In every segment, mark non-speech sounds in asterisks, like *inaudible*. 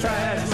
Trash.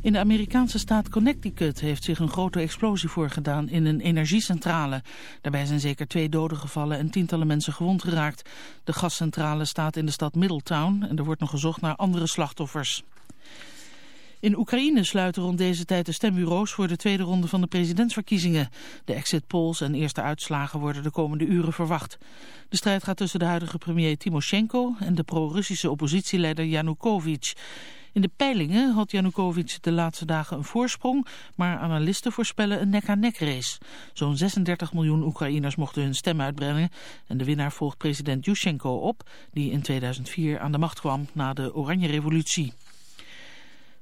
In de Amerikaanse staat Connecticut heeft zich een grote explosie voorgedaan in een energiecentrale. Daarbij zijn zeker twee doden gevallen en tientallen mensen gewond geraakt. De gascentrale staat in de stad Middletown en er wordt nog gezocht naar andere slachtoffers. In Oekraïne sluiten rond deze tijd de stembureaus voor de tweede ronde van de presidentsverkiezingen. De exit polls en eerste uitslagen worden de komende uren verwacht. De strijd gaat tussen de huidige premier Timoshenko en de pro-Russische oppositieleider Yanukovych. In de peilingen had Yanukovych de laatste dagen een voorsprong, maar analisten voorspellen een nek-aan-nek race. Zo'n 36 miljoen Oekraïners mochten hun stem uitbrengen en de winnaar volgt president Yushchenko op, die in 2004 aan de macht kwam na de Oranje Revolutie.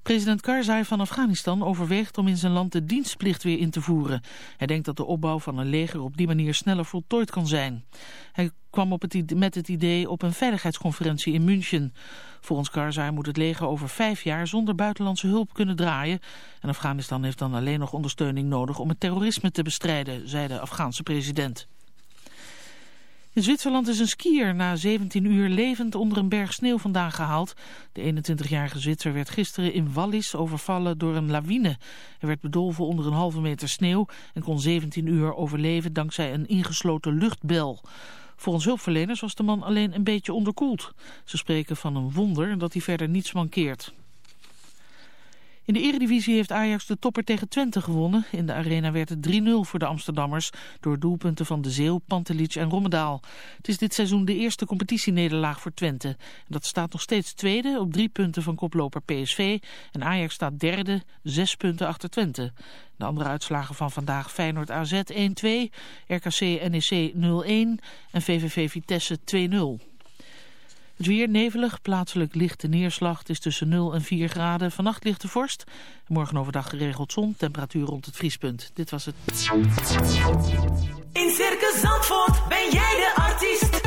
President Karzai van Afghanistan overweegt om in zijn land de dienstplicht weer in te voeren. Hij denkt dat de opbouw van een leger op die manier sneller voltooid kan zijn. Hij kwam op het met het idee op een veiligheidsconferentie in München. Volgens Karzai moet het leger over vijf jaar zonder buitenlandse hulp kunnen draaien. En Afghanistan heeft dan alleen nog ondersteuning nodig om het terrorisme te bestrijden, zei de Afghaanse president. In Zwitserland is een skier na 17 uur levend onder een berg sneeuw vandaan gehaald. De 21-jarige Zwitser werd gisteren in Wallis overvallen door een lawine. Hij werd bedolven onder een halve meter sneeuw en kon 17 uur overleven dankzij een ingesloten luchtbel. Volgens hulpverleners was de man alleen een beetje onderkoeld. Ze spreken van een wonder dat hij verder niets mankeert. In de eredivisie heeft Ajax de topper tegen Twente gewonnen. In de arena werd het 3-0 voor de Amsterdammers door doelpunten van De Zeeuw, Pantelic en Rommedaal. Het is dit seizoen de eerste competitienederlaag voor Twente. En dat staat nog steeds tweede op drie punten van koploper PSV. En Ajax staat derde, zes punten achter Twente. De andere uitslagen van vandaag Feyenoord AZ 1-2, RKC NEC 0-1 en VVV Vitesse 2-0. Het weer nevelig, plaatselijk lichte neerslag. Het is tussen 0 en 4 graden. Vannacht lichte vorst. Morgen overdag geregeld zon. Temperatuur rond het vriespunt. Dit was het. In Circus Zandvoort ben jij de artiest.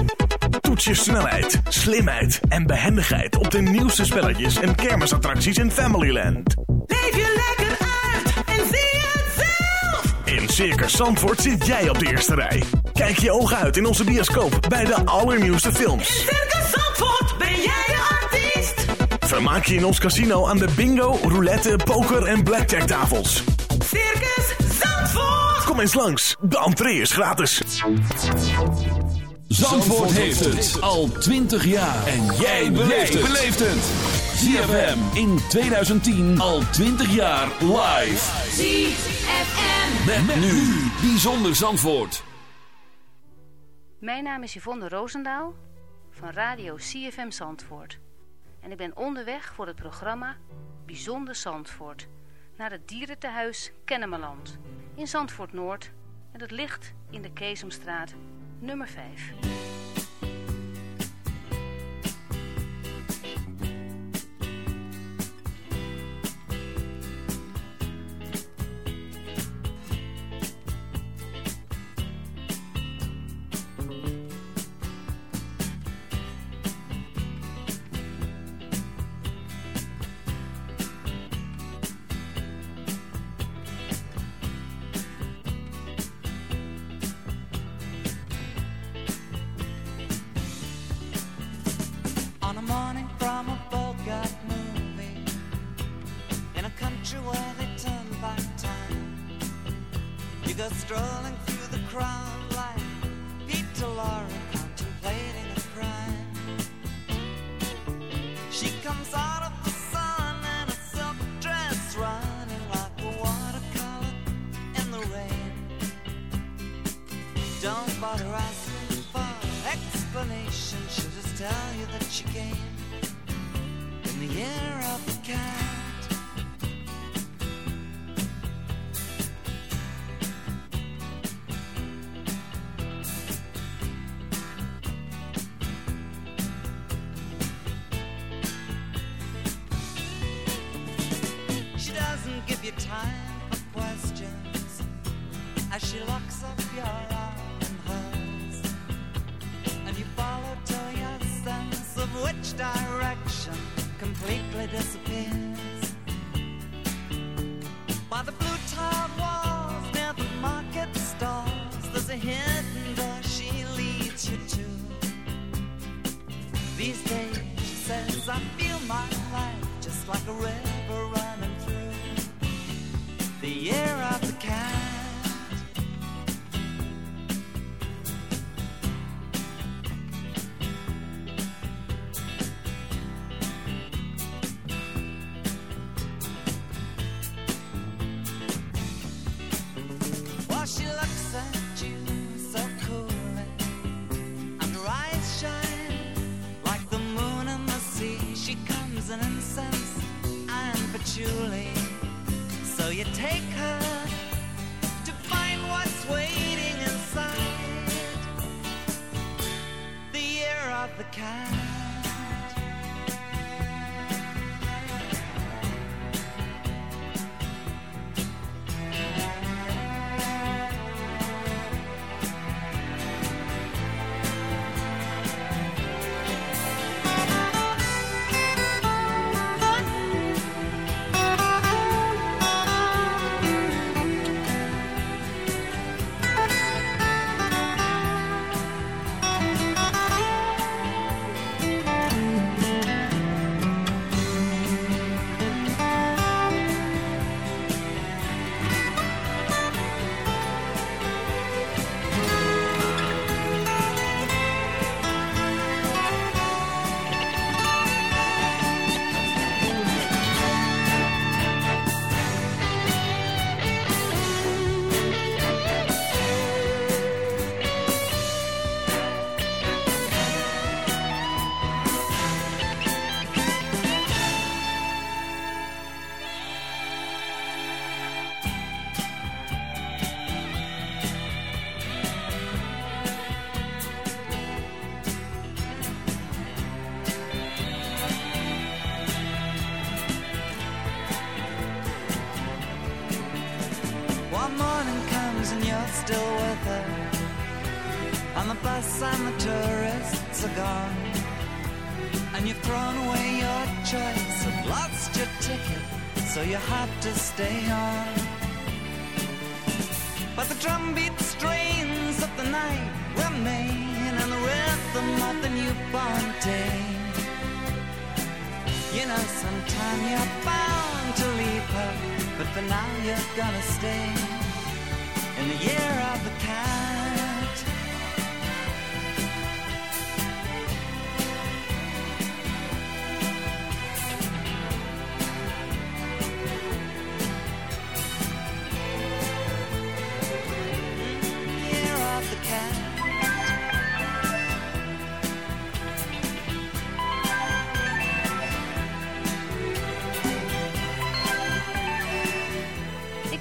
Toets je snelheid, slimheid en behendigheid op de nieuwste spelletjes en kermisattracties in Familyland. Leef je lekker uit en zie het zelf. In Circus Zandvoort zit jij op de eerste rij. Kijk je ogen uit in onze bioscoop bij de allernieuwste In films. Circus Zandvoort ben jij de artiest. Vermaak je in ons casino aan de bingo, roulette, poker en blackjack tafels. Circus Zandvoort. Kom eens langs, de entree is gratis. Zandvoort heeft het al 20 jaar. En jij beleeft het. ZFM in 2010 al 20 jaar live. ZFM. Met, nu Bijzonder Zandvoort. Mijn naam is Yvonne Roosendaal van Radio CFM Zandvoort. En ik ben onderweg voor het programma Bijzonder Zandvoort. Naar het dierentehuis Kennemerland in Zandvoort Noord. En dat ligt in de Keesomstraat nummer 5. In the year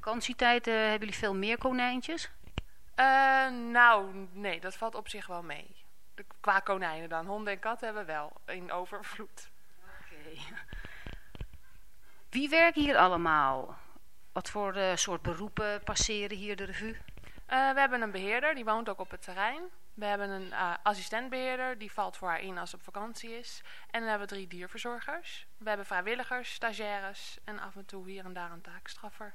Vakantietijd eh, hebben jullie veel meer konijntjes? Eh, nou, nee, dat valt op zich wel mee. De, qua konijnen dan. Honden en katten hebben we wel in overvloed. Oké. Wie werken hier allemaal? Wat voor eh, soort beroepen passeren hier de revue? We hebben een beheerder, die woont ook op het terrein. We hebben een uh, assistentbeheerder, die valt voor haar in als ze op vakantie is. En dan hebben we drie dierverzorgers. We hebben vrijwilligers, stagiaires en af en toe hier en daar een taakstraffer.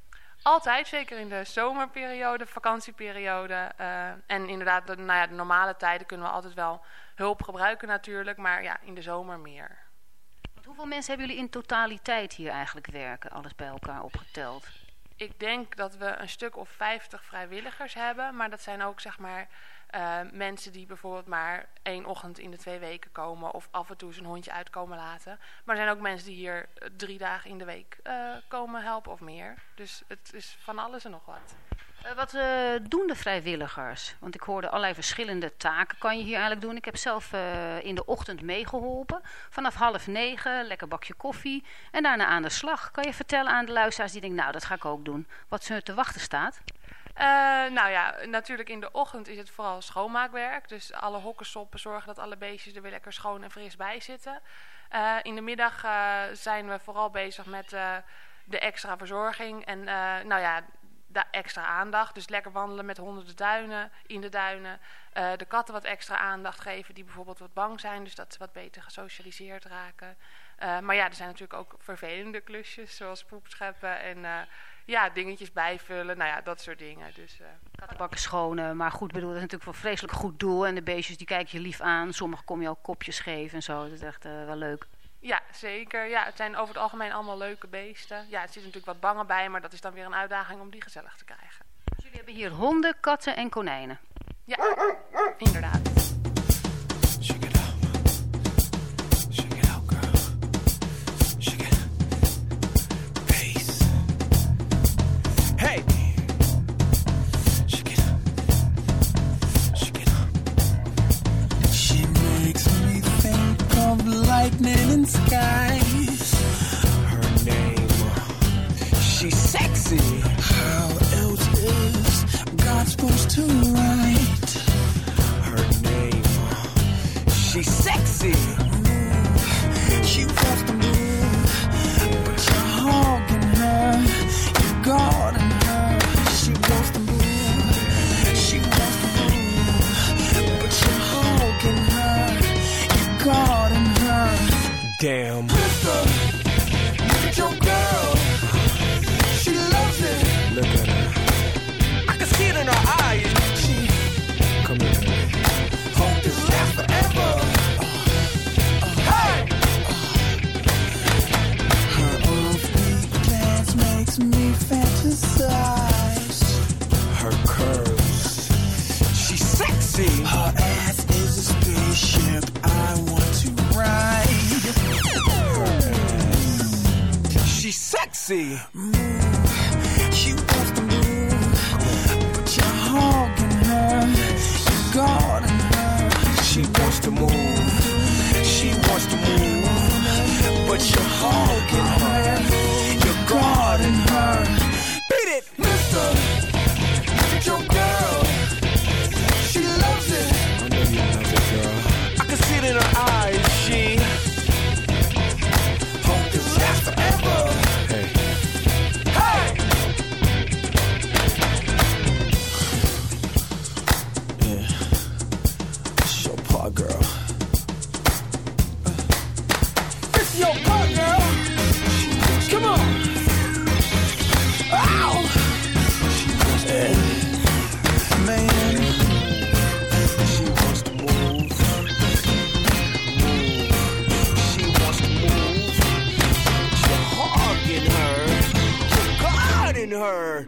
Altijd, zeker in de zomerperiode, vakantieperiode. en inderdaad, de, nou ja, de normale tijden kunnen we altijd wel hulp gebruiken natuurlijk, maar ja, in de zomer meer. Want hoeveel mensen hebben jullie in totaliteit hier eigenlijk werken, alles bij elkaar opgeteld? Ik denk dat we een stuk of 50 vrijwilligers hebben, maar dat zijn ook zeg maar uh, mensen die bijvoorbeeld maar één ochtend in de twee weken komen of af en toe zijn hondje uitkomen laten. Maar er zijn ook mensen die hier drie dagen in de week uh, komen helpen of meer. Dus het is van alles en nog wat. Wat doen de vrijwilligers? Want ik hoorde allerlei verschillende taken kan je hier eigenlijk doen. Ik heb zelf in de ochtend meegeholpen. Vanaf half negen, lekker bakje koffie. En daarna aan de slag. Kan je vertellen aan de luisteraars die denken, nou dat ga ik ook doen. Wat ze te wachten staat? Nou ja, natuurlijk in de ochtend is het vooral schoonmaakwerk. Dus alle hokken stoppen, zorgen dat alle beestjes er weer lekker schoon en fris bij zitten. in de middag zijn we vooral bezig met de extra verzorging. En nou ja da extra aandacht. Dus lekker wandelen met honderden duinen, in de duinen. De katten wat extra aandacht geven die bijvoorbeeld wat bang zijn. Dus dat ze wat beter gesocialiseerd raken. Maar ja, er zijn natuurlijk ook vervelende klusjes. Zoals poep scheppen en ja, dingetjes bijvullen. Nou ja, dat soort dingen. Dus, Kattenbakken schonen. Maar goed, bedoel, dat is natuurlijk voor een vreselijk goed doel. En de beestjes die kijken je lief aan. Sommigen kom je ook kopjes geven en zo. Dat is echt wel leuk. Ja, zeker. Ja, het zijn over het algemeen allemaal leuke beesten. Ja, het zit natuurlijk wat bangen bij, maar dat is dan weer een uitdaging om die gezellig te krijgen. Dus jullie hebben hier honden, katten en konijnen. Ja, inderdaad. Lightning skies. Her name, she's sexy. see. her.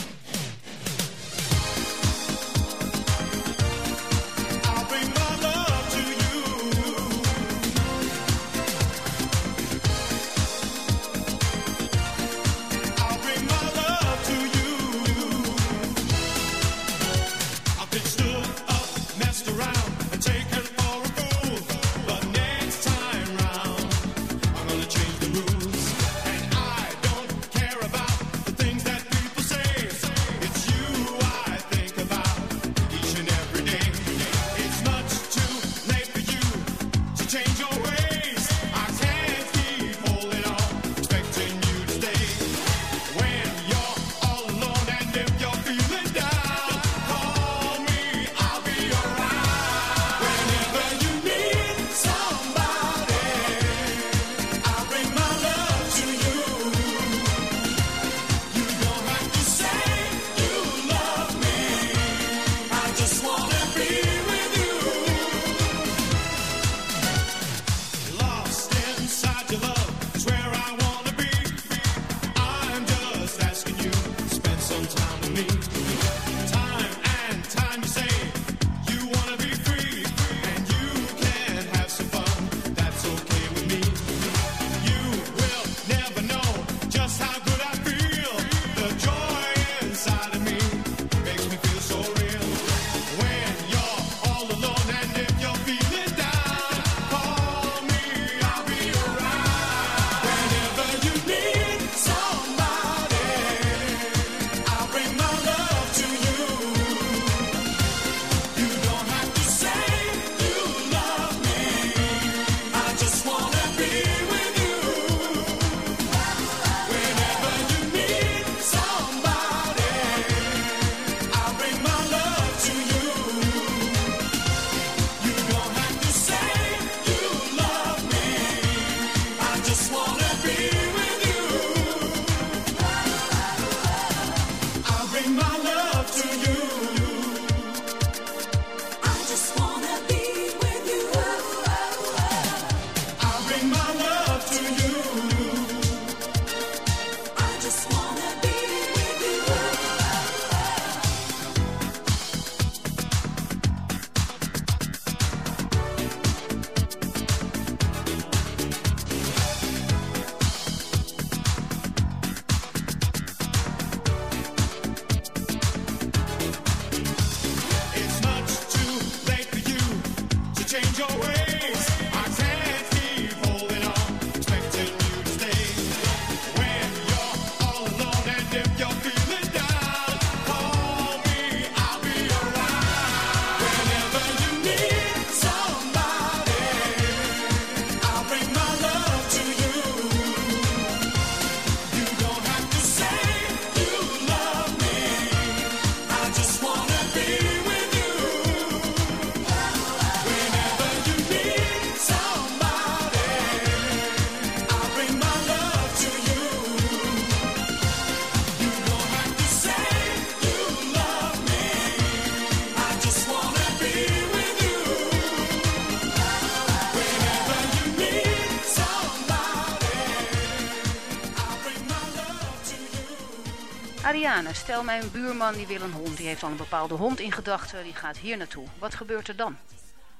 Ariane, stel mijn buurman die wil een hond. Die heeft al een bepaalde hond in gedachten. Die gaat hier naartoe. Wat gebeurt er dan?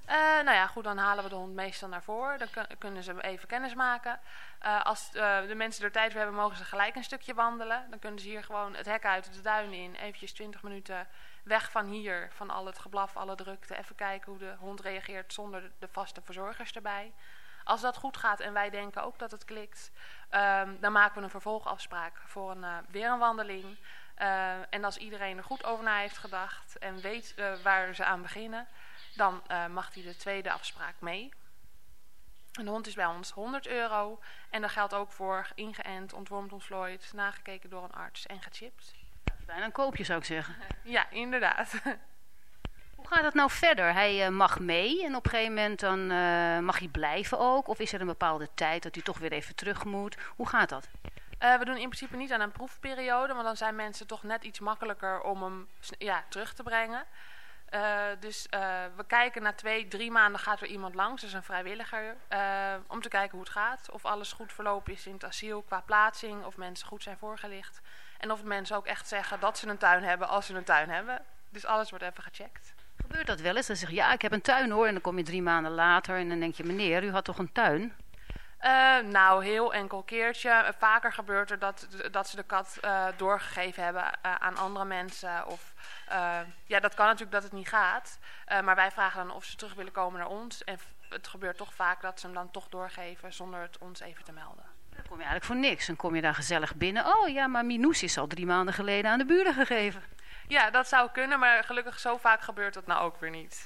Uh, nou ja, goed, dan halen we de hond meestal naar voren. Dan kunnen ze even kennis maken. Uh, als uh, de mensen er tijd voor hebben, mogen ze gelijk een stukje wandelen. Dan kunnen ze hier gewoon het hek uit, de duin in. Eventjes 20 minuten weg van hier, van al het geblaf, alle drukte. Even kijken hoe de hond reageert zonder de vaste verzorgers erbij. Als dat goed gaat en wij denken ook dat het klikt, um, dan maken we een vervolgafspraak voor een, uh, weer een wandeling. Uh, en als iedereen er goed over na heeft gedacht en weet uh, waar ze aan beginnen, dan mag hij de tweede afspraak mee. Een hond is bij ons 100 euro en dat geldt ook voor ingeënt, ontwormd, ontvlooid, nagekeken door een arts en gechipt. Bijna een koopje zou ik zeggen. *laughs* ja, inderdaad. Hoe gaat het nou verder? Hij uh, mag mee en op een gegeven moment dan uh, mag hij blijven ook? Of is er een bepaalde tijd dat hij toch weer even terug moet? Hoe gaat dat? Uh, we doen in principe niet aan een proefperiode, want dan zijn mensen toch net iets makkelijker om hem ja, terug te brengen. dus we kijken na twee, drie maanden gaat er iemand langs, dus een vrijwilliger, om te kijken hoe het gaat. Of alles goed verlopen is in het asiel qua plaatsing, of mensen goed zijn voorgelicht. En of mensen ook echt zeggen dat ze een tuin hebben als ze een tuin hebben. Dus alles wordt even gecheckt. Gebeurt dat wel eens? Dan zeg je, ja, ik heb een tuin hoor. En dan kom je drie maanden later en dan denk je, meneer, u had toch een tuin? Uh, nou, heel enkel keertje. Vaker gebeurt er dat, dat ze de kat uh, doorgegeven hebben uh, aan andere mensen. Of ja, dat kan natuurlijk dat het niet gaat. maar wij vragen dan of ze terug willen komen naar ons. En het gebeurt toch vaak dat ze hem dan toch doorgeven zonder het ons even te melden. Dan kom je eigenlijk voor niks. Dan kom je daar gezellig binnen. Oh ja, maar Minoes is al drie maanden geleden aan de buren gegeven. Ja, dat zou kunnen, maar gelukkig zo vaak gebeurt dat nou ook weer niet.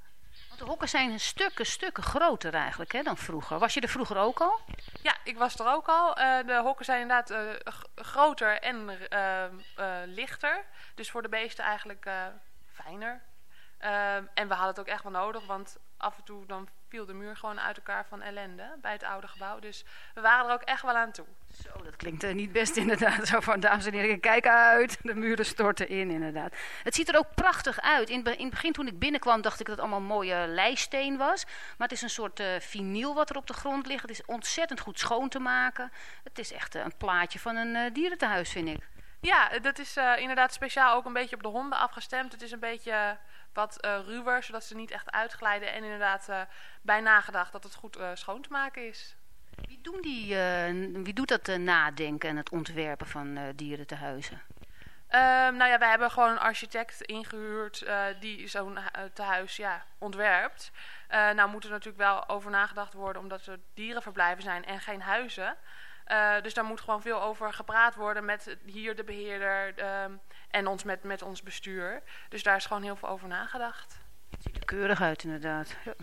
De hokken zijn stukken, stukken groter eigenlijk hè, dan vroeger. Was je er vroeger ook al? Ja, ik was er ook al. Eh, de hokken zijn inderdaad eh, groter en eh, lichter. Dus voor de beesten eigenlijk fijner. Eh, en we hadden het ook echt wel nodig, want af en toe dan viel de muur gewoon uit elkaar van ellende bij het oude gebouw. Dus we waren er ook echt wel aan toe. Zo, dat klinkt eh, niet best inderdaad. *laughs* Zo van, dames en heren, kijk uit. De muren storten in inderdaad. Het ziet er ook prachtig uit. In, in het begin toen ik binnenkwam dacht ik dat het allemaal mooie leisteen was. Maar het is een soort eh vinyl wat er op de grond ligt. Het is ontzettend goed schoon te maken. Het is echt eh, een plaatje van een eh, dierentehuis vind ik. Ja, dat is inderdaad speciaal ook een beetje op de honden afgestemd. Het is een beetje wat ruwer, zodat ze niet echt uitglijden. En inderdaad eh, bij nagedacht dat het goed schoon te maken is. Wie, doen die, eh, wie doet dat eh, nadenken en het ontwerpen van eh dierentehuizen? Ehm, nou ja, wij hebben gewoon een architect ingehuurd eh, die zo'n hu- eh, tehuis ja, ontwerpt. Eh, nou moet er natuurlijk wel over nagedacht worden omdat er dierenverblijven zijn en geen huizen. Eh, dus daar moet gewoon veel over gepraat worden met hier de beheerder ehm, en ons met, met ons bestuur. Dus daar is gewoon heel veel over nagedacht. Ziet er keurig uit inderdaad. Ja.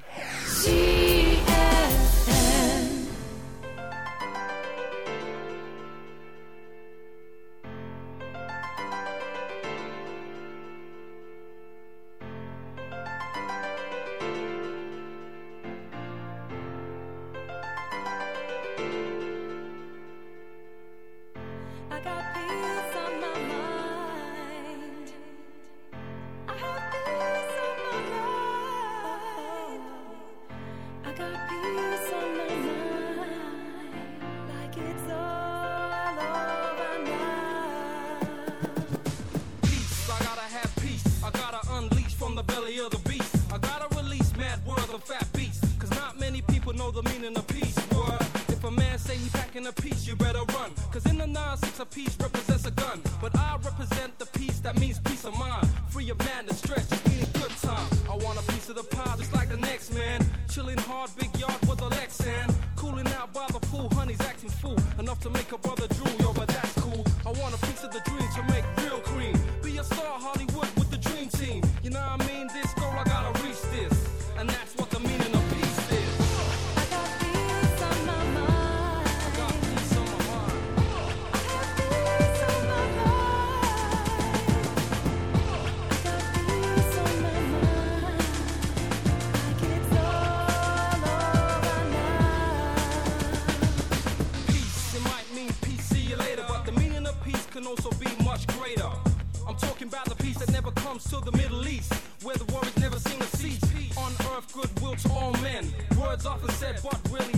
Comes to the Middle East, where the war is never seen to cease. On earth, goodwill to all men. Words often said, but really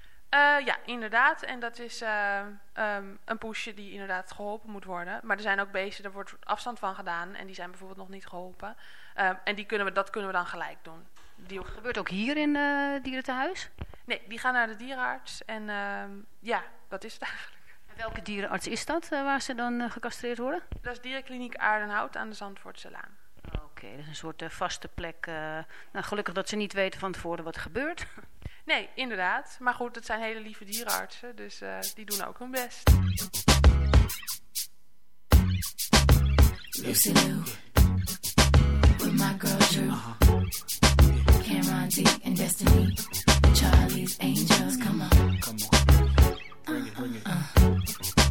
Eh, ja, inderdaad. En dat is eh, ehm, een poesje die inderdaad geholpen moet worden. Maar er zijn ook beesten, daar wordt afstand van gedaan. En die zijn bijvoorbeeld nog niet geholpen. Ehm, en die kunnen we, dat kunnen we dan gelijk doen. Die, Gebeurt ook hier in uh, dierentehuis? nee, die gaan naar de dierenarts. En ehm, ja, dat is het eigenlijk. En welke dierenarts is dat eh, waar ze dan eh, gecastreerd worden? Dat is dierenkliniek Aardenhout aan de Zandvoortse Laan. Oké, dat is een soort eh, vaste plek. eh. nou, gelukkig dat ze niet weten van tevoren wat er gebeurt. Nee, inderdaad. Maar goed, het zijn hele lieve dierenartsen. Dus eh, die doen ook hun best. Lucy Lou, with my girl Drew, Cameron D and Destiny, Charlie's Angels, come on. Come on. Bring it, bring it.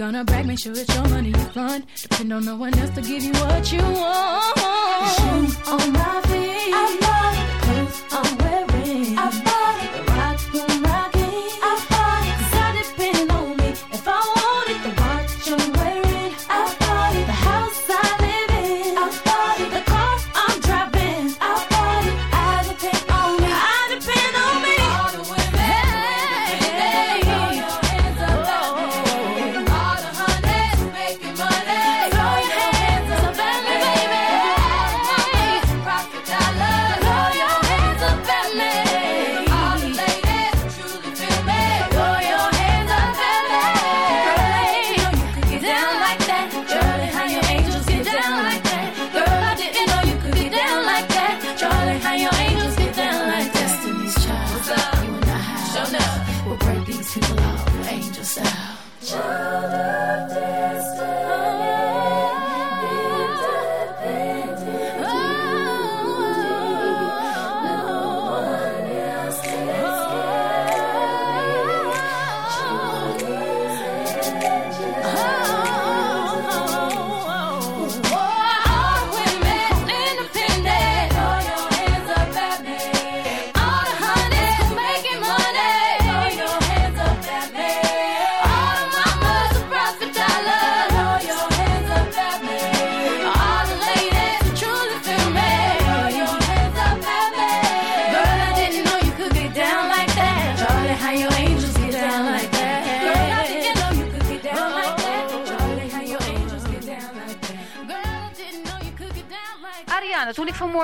gonna brag, make sure it's your money you fund. Depend on no one else to give you what you want. Shoes on my feet. I bought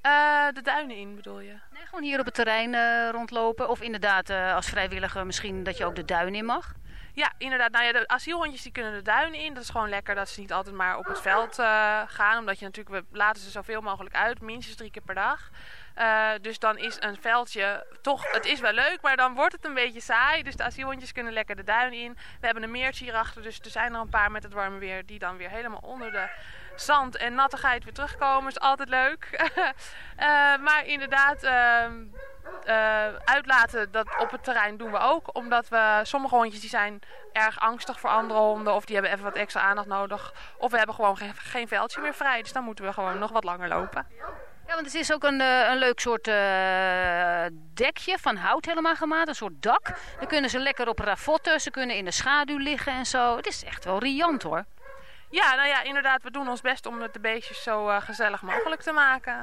Eh, de duinen in bedoel je? Nee, gewoon hier op het terrein eh, rondlopen. Of inderdaad eh, als vrijwilliger misschien dat je ook de duin in mag. Ja, inderdaad. Nou ja, de asielhondjes die kunnen de duinen in. Dat is gewoon lekker dat ze niet altijd maar op het veld gaan. Omdat je natuurlijk, we laten ze zoveel mogelijk uit. Minstens drie keer per dag. Dus dan is een veldje toch, het is wel leuk, maar dan wordt het een beetje saai. Dus de asielhondjes kunnen lekker de duin in. We hebben een meertje hierachter, dus er zijn er een paar met het warme weer die dan weer helemaal onder de zand en nattigheid weer terugkomen. Is altijd leuk. *laughs* Eh, maar inderdaad, ehm, eh, uitlaten dat op het terrein doen we ook. Omdat we sommige hondjes die zijn erg angstig voor andere honden. Of die hebben even wat extra aandacht nodig. Of we hebben gewoon geen, veldje meer vrij. Dus dan moeten we gewoon nog wat langer lopen. Ja, want het is ook een, eh, een leuk soort dekje van hout helemaal gemaakt. Een soort dak. Dan kunnen ze lekker op ravotten. Ze kunnen in de schaduw liggen en zo. Het is echt wel riant hoor. Ja, nou ja, inderdaad. We doen ons best om het de beestjes zo eh, gezellig mogelijk te maken.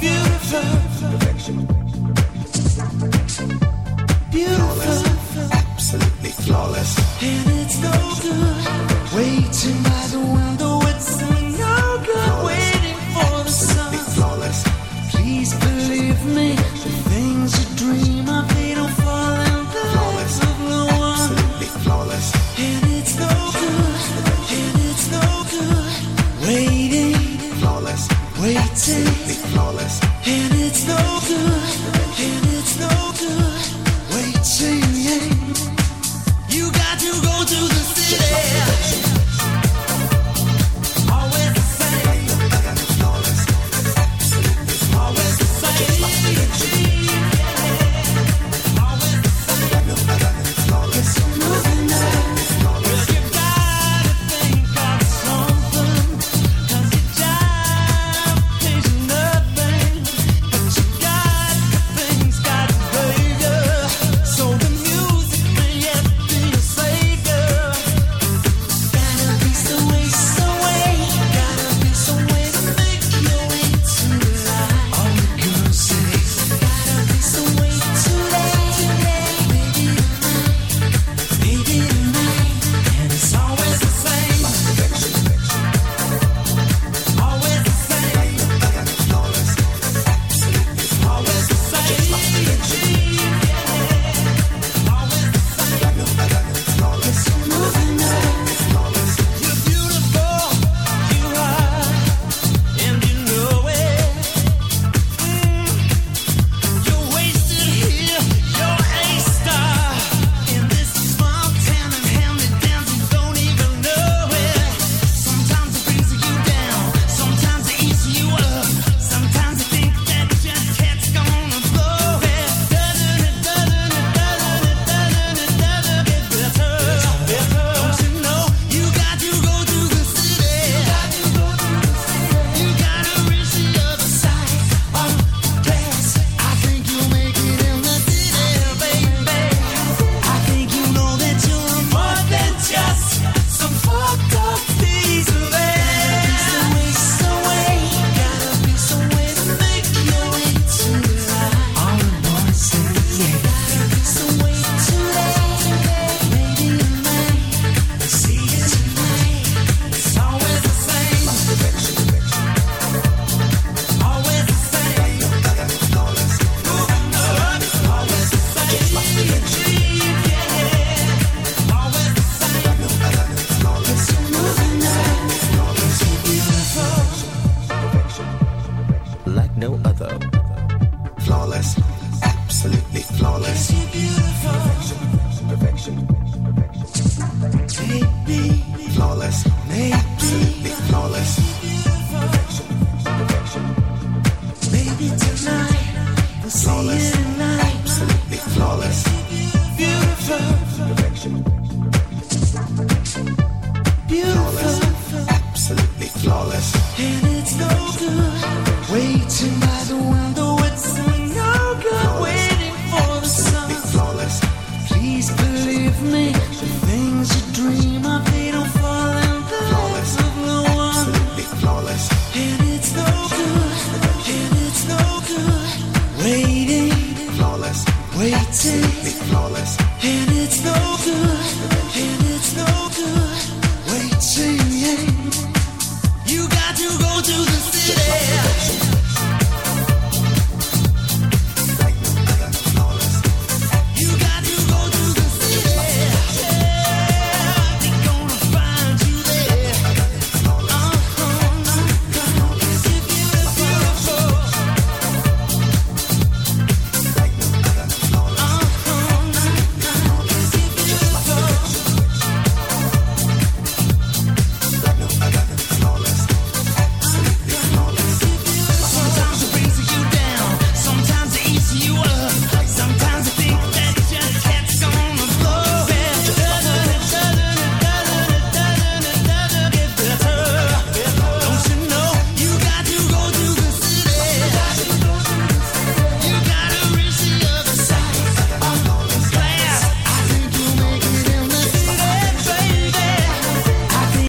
Beautiful, perfection beautiful, absolutely flawless. And it's no good waiting by the window. Waiting. Flawless. And it's no good, flawless.